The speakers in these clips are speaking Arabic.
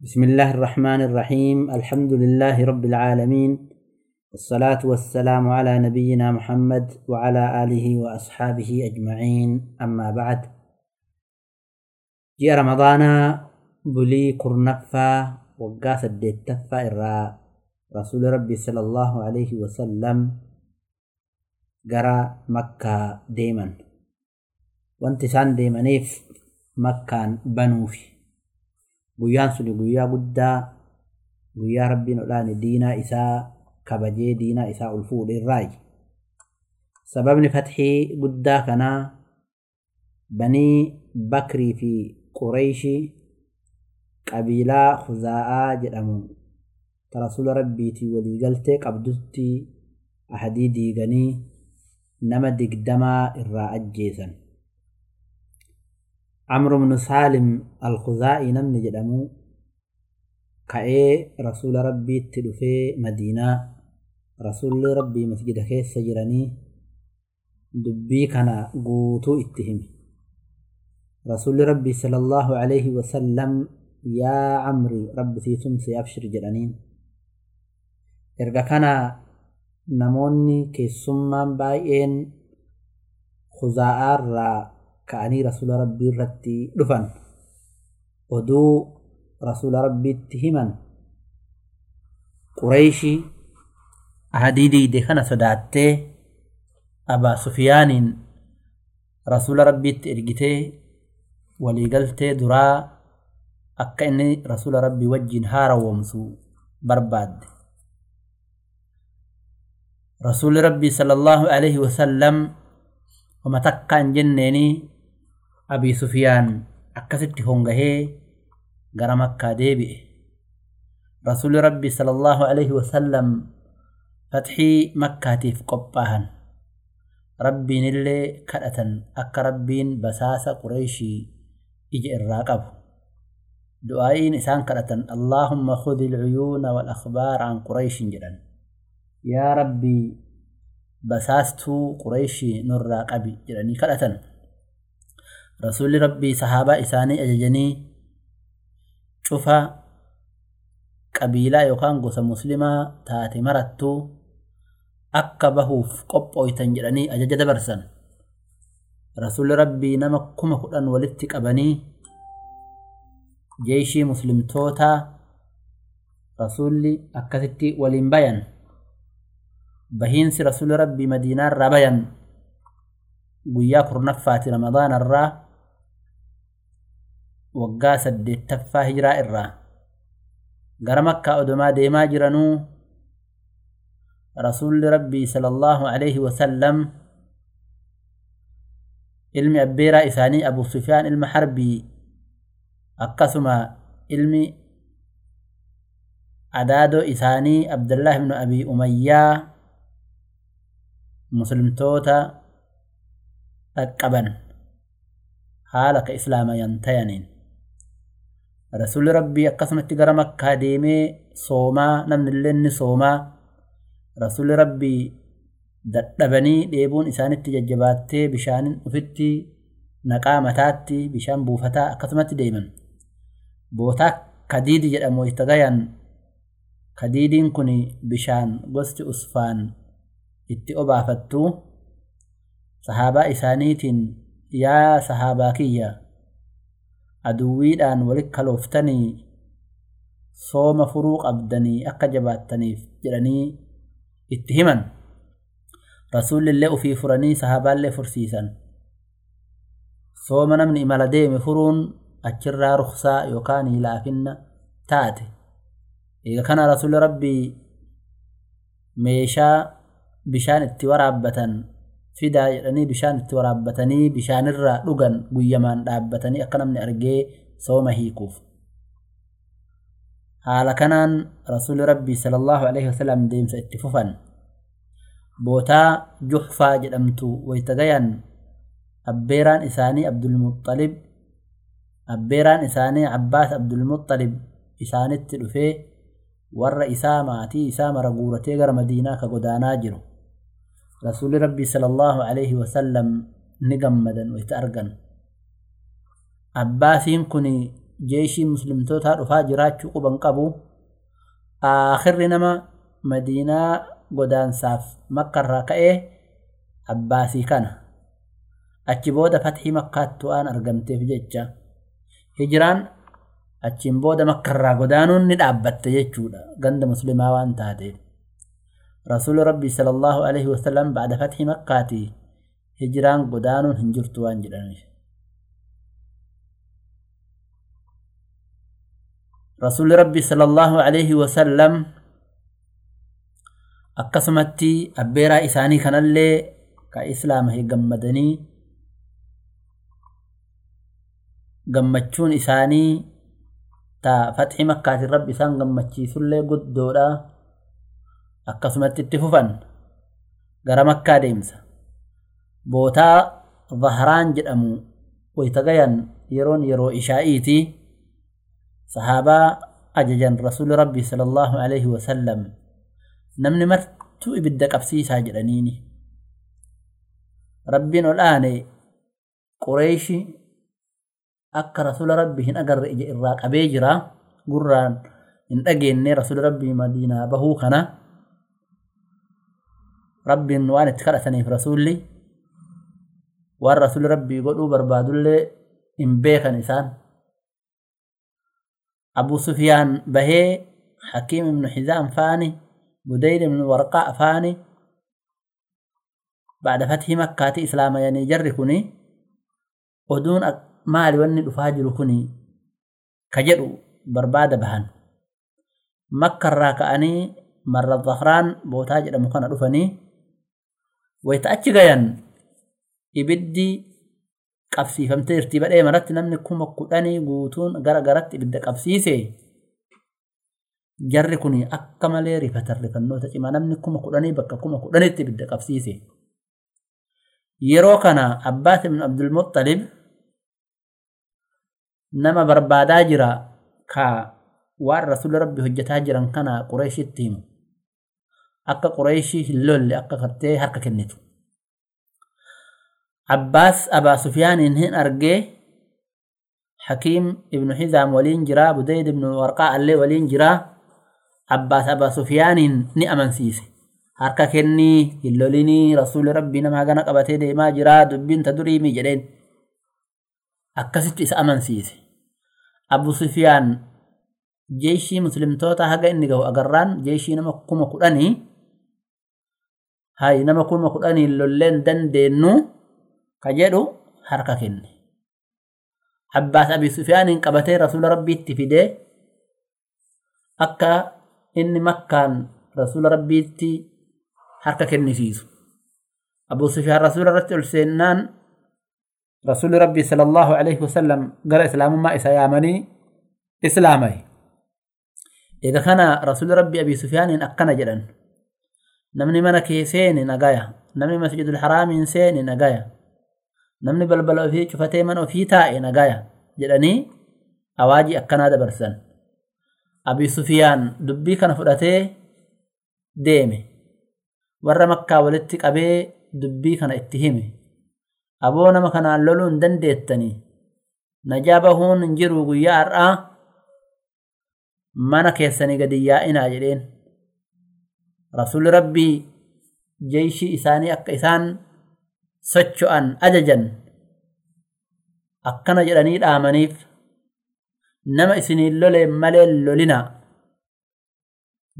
بسم الله الرحمن الرحيم. الحمد لله رب العالمين. والصلاة والسلام على نبينا محمد وعلى آله وأصحابه أجمعين. أما بعد. جاء رمضان بلي كرنفا وقاس الدتفا إرى رسول ربي صلى الله عليه وسلم قرى مكة ديما. وانتسان ديمانيف مكان بنوفي. Guyyaan suni guyyaa guddaa guyyaa rabbiin odhaane diinaa isaa kabajee diinaa isaa ol fuudhe sababni fatxii guddaa kanaa banii bakrii fi qureeyshii qabiilaa huzaa'aa jedhamu ta rasula rabbiitii waliigaltee qabdutti ahadii diiganii nama digdamaa irraa ajjeesan عمرو بن سالم الخزائي نمني جدمو كأي رسول ربي تدفي مدينة. رسول ربي مسجد خيس سجراني دبي كان قوتو اتهم رسول ربي صلى الله عليه وسلم يا عمري ربي سيسم سيابشر جرانين. إرقا كان نموني كيسمان بايين خزائر ka'anii rasuula rabbii irratti dhufan oduu rasuula rabbiitti himan qureeyshii ahadii diide kana sodaattee abaa sufiyaaniin rasuula rabbiitti ergitee waliigaltee duraa akka inni rasuula rabbii wajjiin haarawwomsu barbaadde rasuulli rabbii sala allaahu alaihi wasallam wama takka hin jenneenii abii sufiyaan akkasitti hongahee gara makkaa deebi'e rasuuli rabbii sala allaahu alaihi wasallam fatxii makkaatiif qophaahan rabbiinillee kadhatan akka rabbiin basaasa qureeshii ija irraa qabu du'aa'iin isaan kadhatan allaahumma khudi ilcuyuuna walakhbaara an qureeshin jedhan yaa rabbii basaastuu qureeshii nurraa qabi jedhanii kadhatan rasuulli rabbii sahaabaa isaanii ajajanii cufa qabiilaa yookaan gosa muslimaa taate marattuu akka bahuuf qophooytan jedhanii ajaja dabarsan rasuulli rabbii nama kuma kudhan walitti qabanii jeeshii muslimtootaa rasuulli akkasitti waliin bayan bahiinsi rasuulli rabbii madiinaarraa bayan guyyaa kurnaffaati ramadaanarraa وقاسة دي تفاهي رائرة غرمكا أدما دي ماجرانو رسول ربي صلى الله عليه وسلم علمي أبيرا إساني أبو سفيان المحربي أقسم علمي عدادو إساني عبد الله بن أبي أمية مسلم توتا أكبن حالك إسلام ينتينين rasuulli rabbii akkasumatti gara makkaa deemee soomaa namnillee ni soomaa rasuulli rabbii dadhabanii dheebuun isaanitti jajjabaattee bishaanin ufitti naqaa mataatti bishaan buufataa akkasumatti deeman bootaa kadiidi jedhamu itti gayan kadiidiin kun bishaan gosti usfaan itti obaafattuu sahaabaa isaaniitiin yaa sahaabaa kiyya aduwwiidhaan walit kalooftanii sooma furuu qabdanii akka jabaattaniif jedhanii itti himan rasuulli ufii furanii sahaabaallee fursiisan sooma namni imala deeme furuun achirraa ruksaa yookaan laafinna taate eega kana rasuulli rabbii meeshaa bishaan itti waraabbatan fidaa jedhanii bishaan itti waraabbatanii bishaanirraa dhugan guyyamaan dhaabbatanii akka namni argee sooma hiikuuf haala kanaan rasuulli rabbii sala allaahu alaihi wasalam deemsa itti fufan bootaa juhfaa jedhamtu wayta gayan abbeeraan isaanii abdulmuxalib abbeeraan isaanii abbaas abdulmuxalib isaanitti dhufee warra isaa maatii isaa mara guuratee gara madiinaa ka godaanaa jiru rasuulli rabbii sala allaahu alaihi wasallam ni gammadan wayta argan abbaasiin kun jeeshii muslimtootaa dhufaa jiraachuu quban qabu aakhirri nama madiinaa godaansaaf makkarraa ka'ee abbaasii kana achi booda fatxii makkaattu waan argamteef jecha hijiraan achiin booda makkarraa godaanuun ni dhaabbatte jechuudha ganda muslimaa waan taateef rasuuli rabbii sallallahu alaihi wasallam ba'da fatxii makkaatii hijiraan godaanuun hin jirtu waan jedhaniif rasuuli rabbii sallallahu alaihi wasallam akkasumatti abbeeraa isaanii kanallee ka islaama gammadanii gammachuun isaanii ta fatxi makkaatiin rabbi isaan gammachiisullee guddoodha أكسمت التفوفا غرامكا ديمسا بوتا ظهران جدامو ويتغيان يرون يرو إشائيتي صحابا أججان رسول ربي صلى الله عليه وسلم نمني مرتو إبدك أفسيسا جدانيني ربنا الآن قريشي أكا رسول ربي هن أقرر إجراء أبيجرا قرران إن أجيني رسول ربي مدينة بهو خنا ربي وأنا اتخلثني في رسولي. والرسول ربي يقول يقولوا بربادوا اللي انبيخ نسان أبو سفيان بهي حكيم من حزام فاني بديل من ورقاء فاني. بعد فتح مكة إسلام يعني جركني. ودون مال واني أفاجركني. كجروا برباد بهن. مكة راكأني مر الظهران بوتاج لمكان رفني wayta achi gayan ibiddi qabsiifamtee jirti badhee maratti namni kuma kudhanii guutuun gara garatti ibidda qabsiise. Jarri kun akka malee rifatan rifannoota cimaa namni kuma kudhanii bakka kuma kudhanitti ibidda qabsiise. Yeroo kana abbaas ibnu abdulmuxalib nama barbaadaa jira ka waan rasuli rabbi hojjetaa jiran kana qureeshitti himu akka qureeshii hin lolle akka kartee harka kennitu. Abbaas abaa sufyaaniin hin argee hakiim ibnu hizaam waliin jira budayd ibnu warqaa allee waliin jira abbaas abaa sufyaaniin ni amansiise. Harka kennii hin lolinii rasuli rabbii nama hagana qabatee deemaa jira dubbiin ta duriimi jedheen. Akkasitti isa amansiise. Abu sufiyaan jeeshii muslimtoota haga inni gahu agarraan jeeshii nama kuma kudhanii nama kuma kudhanii lolleen dandeenyu ka jedhu harka kenne abbaas abi sufiyaaniin qabatee rasuula rabbiitti fidee akka inni makkaan rasuula rabbiitti harka kennisiisu abu sufiyaan rasuula irratti ol seennaan رسول ربي صلى الله عليه وسلم قال إسلام ما إسيامني إسلامي إذا كان رسول ربي أبي سفيان namni mana kee seene nagaya namni masjidul haraamiin seene nagaya namni balbala ofii cufatee mana ofii taa'e nagaya jedhanii awaajii akkanaa dabarsan. Abi sufiyaan dubbii kana fudhatee deeme. Warra makkaa walitti qabee dubbii kana itti hime. Aboo nama kanaan loluu hin dandeettanii najaa bahuun hin jiru guyyaa har'aa mana keessanii gadi yaa'inaa jedheen. Rasuulli rabbii jeeshii isaanii akka isaan socho'an ajajan. Akkana jedhanii dhaamaniif nama isiniin loleen malee lolinaa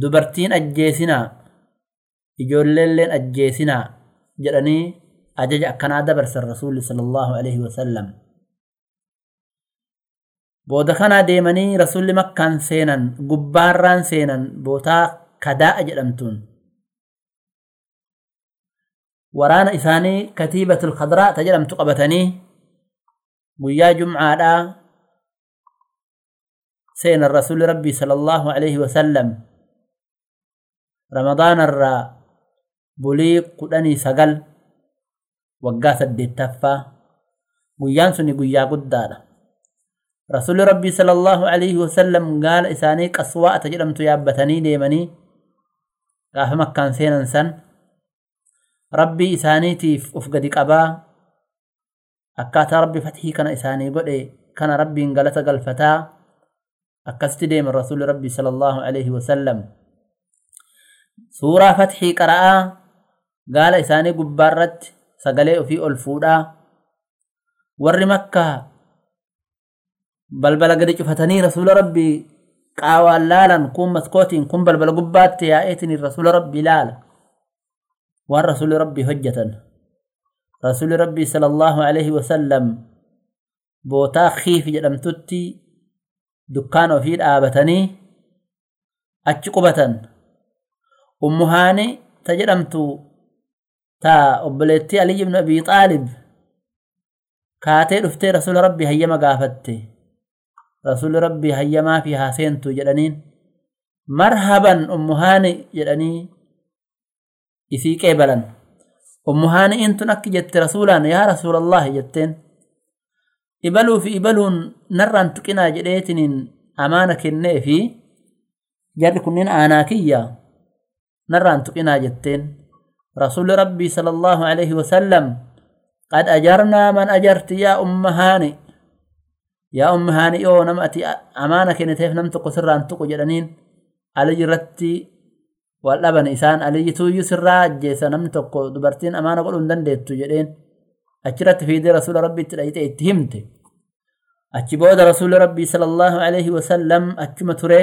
dubartiin ajjeesinaa ijoolleelleen ajjeesinaa jedhanii ajaja akkanaa dabarsan rasuulli sallallahu alaihi wasallam booda kanaa deemanii rasuulli makkaan seenan gubbaarraan seenan bootaa kadaa'a jedhamtuun waraana isaanii katiibatul khadraa ta jedhamtu qabatanii guyyaa jumcaadhaa seenan rasuulli rabbii sallallahu alaihi wasallam ramadaanarraa bulii kudhanii sagal waggaa saddeettaffaa guyyaan suni guyyaa guddaadha rasuulli rabbii sallallahu alaihi wasallam gaala isaanii qaswaa'ata jedhamtu yaabbatanii deemanii gaafa makkaan seenan san rabbii isaaniitiif uf gadi qabaa akkaataa rabbi fatihii kana isaanii godhe kana rabbiin galata galfataa akkasitti deema rasuuli rabbii sallallahu alaihi wasallam suuraa fatxii qara'aa gaala isaanii gubbaarratti sagalee ofii ol fuudhaa warri makkaa balbala gadi cufatanii rasuula rabbii قاوا لالن كوم مسكوتين كوم بلبل قبات يا إيتني الرسول ربي لال. والرسول ربي حجة. رسول ربي صلى الله عليه وسلم بوتا جَلَمْ جدمتتي دكان وفي دابتني اتشقبتن امهاني تجدمتو تا أبليتي علي بن أبي طالب. كاتي رفتي رسول ربي هيما قافتي رسول ربي هيا ما فيها سنتو جلنين مرحبا أمهاني جلني إسي كيبلا. أمهاني إنتنك جت رسولان. يا رسول الله جتين. إبلو في إبلو نران تكنا جليتنين أمانك النيفي جركنين آناكيا نران تكنا جتين. رسول ربي صلى الله عليه وسلم. قد أجرنا من أجرت يا أمهاني yaa ummahaani yoo nama ati amaana kenniteef nam tokko sirraan tuqu jedhaniin aliy irratti wal dhaban isaan aliyyituuyyu sirraa ajjeesa namni tokko dubartiin amaana godhuu hin dandeettu jedheen achirratti fiidee rasuula rabbiitti dhayite itti himte achi booda rasuuli rabbii sala allahu alaihi wasallam achuma ture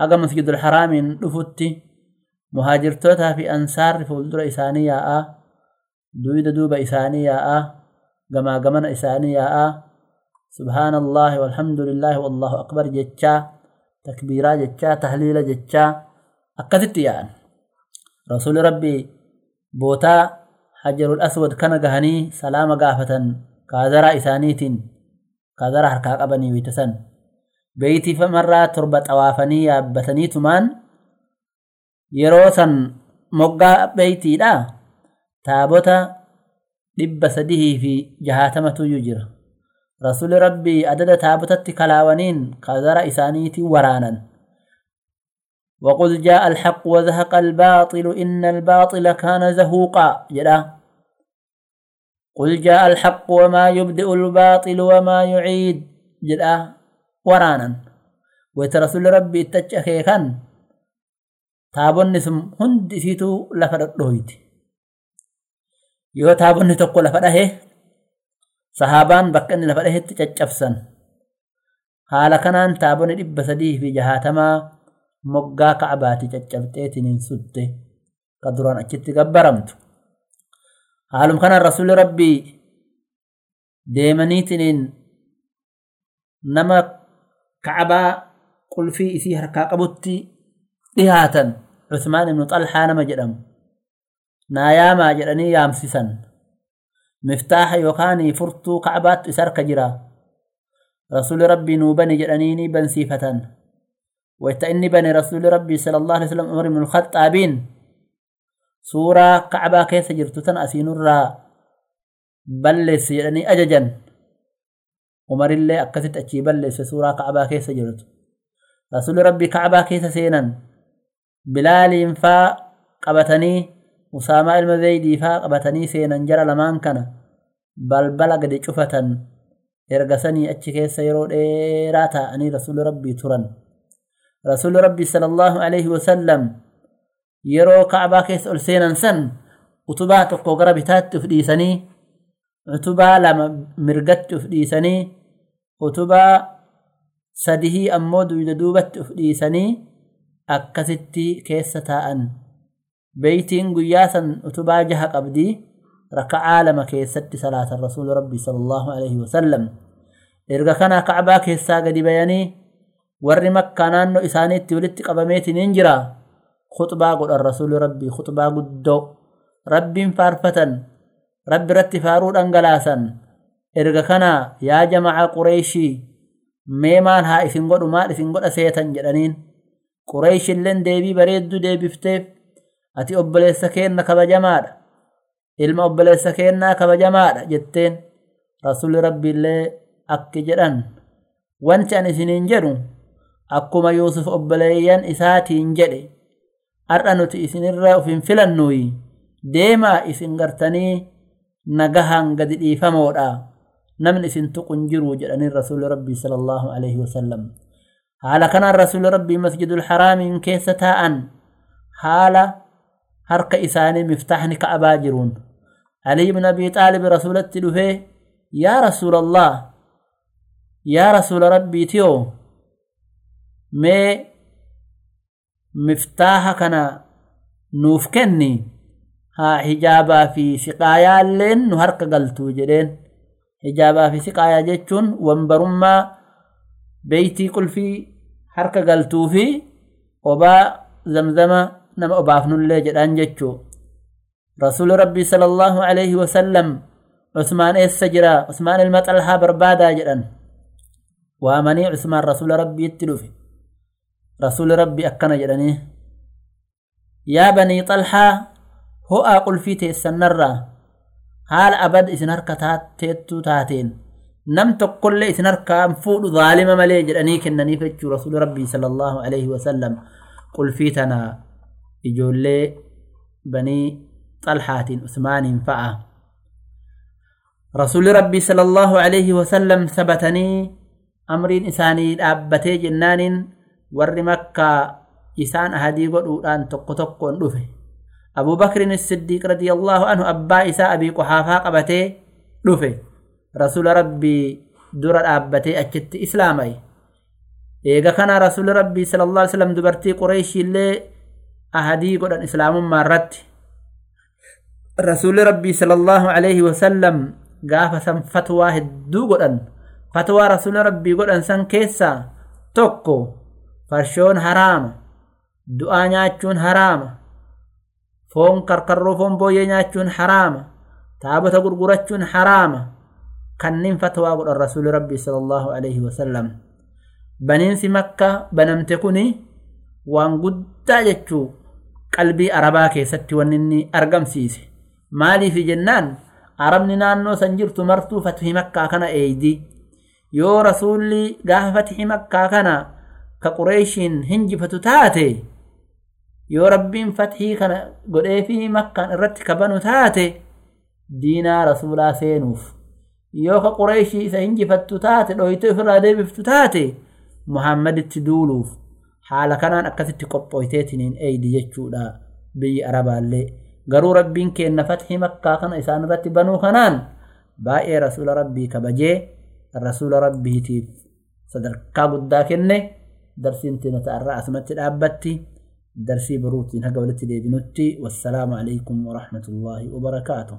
haga masjidul haraamiin dhufutti muhaajirtootaa fi ansaarri fuuldura isaanii yaa'aa duyda duuba isaanii yaa'aa gamaa gamana isaanii yaa'aa سبحان الله والحمد لله والله أكبر جتا تكبيرا جتا تهليلا جتا أكدت يعني رسول ربي بوتا حجر الأسود كان قهني سلام قافة كاذرا إثانيت كاذرا حركاق أبني ويتسن بيتي فمرا تربة أوافني أبتني تمان يروسا مقا بيتي لا تابوتا لبسده في جهاتمة يجر رسول ربي أدد تابتت كلاوانين قذر إسانيتي ورانا. وقل جاء الحق وزهق الباطل إن الباطل كان زهوقا. جدا قل جاء الحق وما يبدئ الباطل وما يعيد. جدا ورانا. ويترسول ربي التجأخيخا تابن سم هند سيتو لفرد رويت يو تابن تقو لفرده sahaabaan bakka inni lafa dhahetti caccabsan. Haala kanaan taabonni dhibba sadii fi jahaatamaa moggaa ka'abaati caccabxeetiniin sutte ka duraan achitti gabbaramtu. Haalum kanaan rasuli rabbii deemaniitiniin nama ka'abaa qulfii isii harkaa qabutti dhihaatan Usmaan ibnu Xalhaa nama jedhamu. Naa yaamaa jedhanii yaamsisan مفتاح يوكاني فرتو كعبات إسرك جرا. رسول ربي نوبني جرانيني بن سيفتان. ويتأني بني رسول ربي صلى الله عليه وسلم أمر من الخطابين سورة كعبا كيس جرتتان أسين الراء بلس يعني أججا أمر اللي أكثت أجي بلس سورة كعبا كيس جرت. رسول ربي كعبا كيس سينا بلال ينفا قبتني أسامة المزيدي فاقبتني سيننجر لمان كان. بل بلغ دي شفة إرغساني أتشكي سيرو إيراتا. أني رسول ربي تران رسول ربي صلى الله عليه وسلم. يرو كعباكي سأل سيننسن عطبا تقو غربتات تفديساني عطبا لما مرغت تفديساني عطبا سدهي أمود ويددوبت تفديساني أكستي كيستاءن beeytiin guyyaa san utubaa jaha qabdii raka'aa lama keessatti salaatan rasuuli rabbii sallallahu alaihi wasallam erga kana ka'abaa keessaa gadi bayanii warri makkaa naannoo isaaniitti walitti qabameetiniin jira khuxbaa godhan rasuuli rabbii khuxbaa guddoo rabbiin faarfatan rabbi irratti faaruu dhangalaasan erga kana yaa jamacaa qureeshii mee maal haa isin godhu maal isin godha seetan jedhaniin qureeshilleen deebii bareedduu deebifteef ati obboleessa keenna kabajamaadha ilma obboleessa keennaa kabajamaadha jetteen rasuli rabbiillee akki jedhan wanti an isiniin jedhu akkuma yuusuf obboleeyyan isaatiin jedhe har'a nuti isinirra uf hin filannuuyi deemaa isin gartanii nagahaan gadi dhiifamoodha namni isin tuqun jiruu jedhanii rasuli rabbii sala allahu alaihi wasallam haala kanaan rasuuli rabbii masjidul haraamiin keessa taa'an haala harka isaanii miftaahni ka'abaa jiruun. علي بن أبي طالب رسول التلفه يا رسول الله يا رسول ربي تيو مي مفتاح كنا نوف كني ها حجابا في سقايا لين نهرق قلتو جدين حجابا في سقايا جتشون وانبرما بيتي كل في حرق قلتو اللي جدان جتشو رسول ربي صلى الله عليه وسلم عثمان السجرا عثمان المطلحة بربادا جدان وامني عثمان رسول ربي يتلوفي رسول ربي أكنا جداني يا بني طلحة هو أقول في تيسنرا حال أبد إسنر كتات تيتو تاتين نم تقول إسنر كام فود ظالم ملي جداني كنني فتشو رسول ربي صلى الله عليه وسلم قل في إجولي بني طلحة عثمان فأ رسول ربي صلى الله عليه وسلم ثبتني أمرين إساني أبتي جنان ور مكة إسان أهدي قدودان تقو تقو ندفه أبو بكر الصديق رضي الله عنه أبا إساء أبي قحافا قبتي دفه رسول ربي در أبتي أجت إسلامي إيغا كان رسول ربي صلى الله عليه وسلم دبرتي قريش اللي قدان إسلام مرت رسول ربي صلى الله عليه وسلم قاف سن فتوى هدو قدان فتوى رسول ربي قدان سن كيسا. توكو. فرشون حرام. دعا نياچون حرام. فون كركرو فون بويه نياچون حرام. تابتا غرغرچون حرام. كنن فتوى قدان رسول ربي صلى الله عليه وسلم. بنين مكة بنمتكني وان قد جچو qalbii arabaa keessatti wanni inni argamsiise. Maaliif jennaan? Arabni naannoo san jirtu martuu fathi makkaa kana eeydi. Yoo rasuulli gaafa fathi makkaa kana ka qureeshiin hinjifatu taate yoo rabbiin fathii kana godhee fi makkaan irratti kabanu taate diinaa rasuulaa seenuuf. Yoo ka qureeshii isa hinjifattu taate dhoyte ofirraa deebiftu taate muhammaditti duuluuf haala kanaan akkasitti qophooyteetiniin eeydi jechuudha biyyi arabaallee garuu rabbiin kenna fathii makkaa kana isaan irratti banuu kanaan baay'ee rasuula rabbii kabajee rasuula rabbiitiif sadarkaa guddaa kenne darsiin tinata irraa asumatti dhaabbatti darsii biruutiin haga walitti deebinutti wassalaamu alaikum warahmatullaahi wabarakaatuh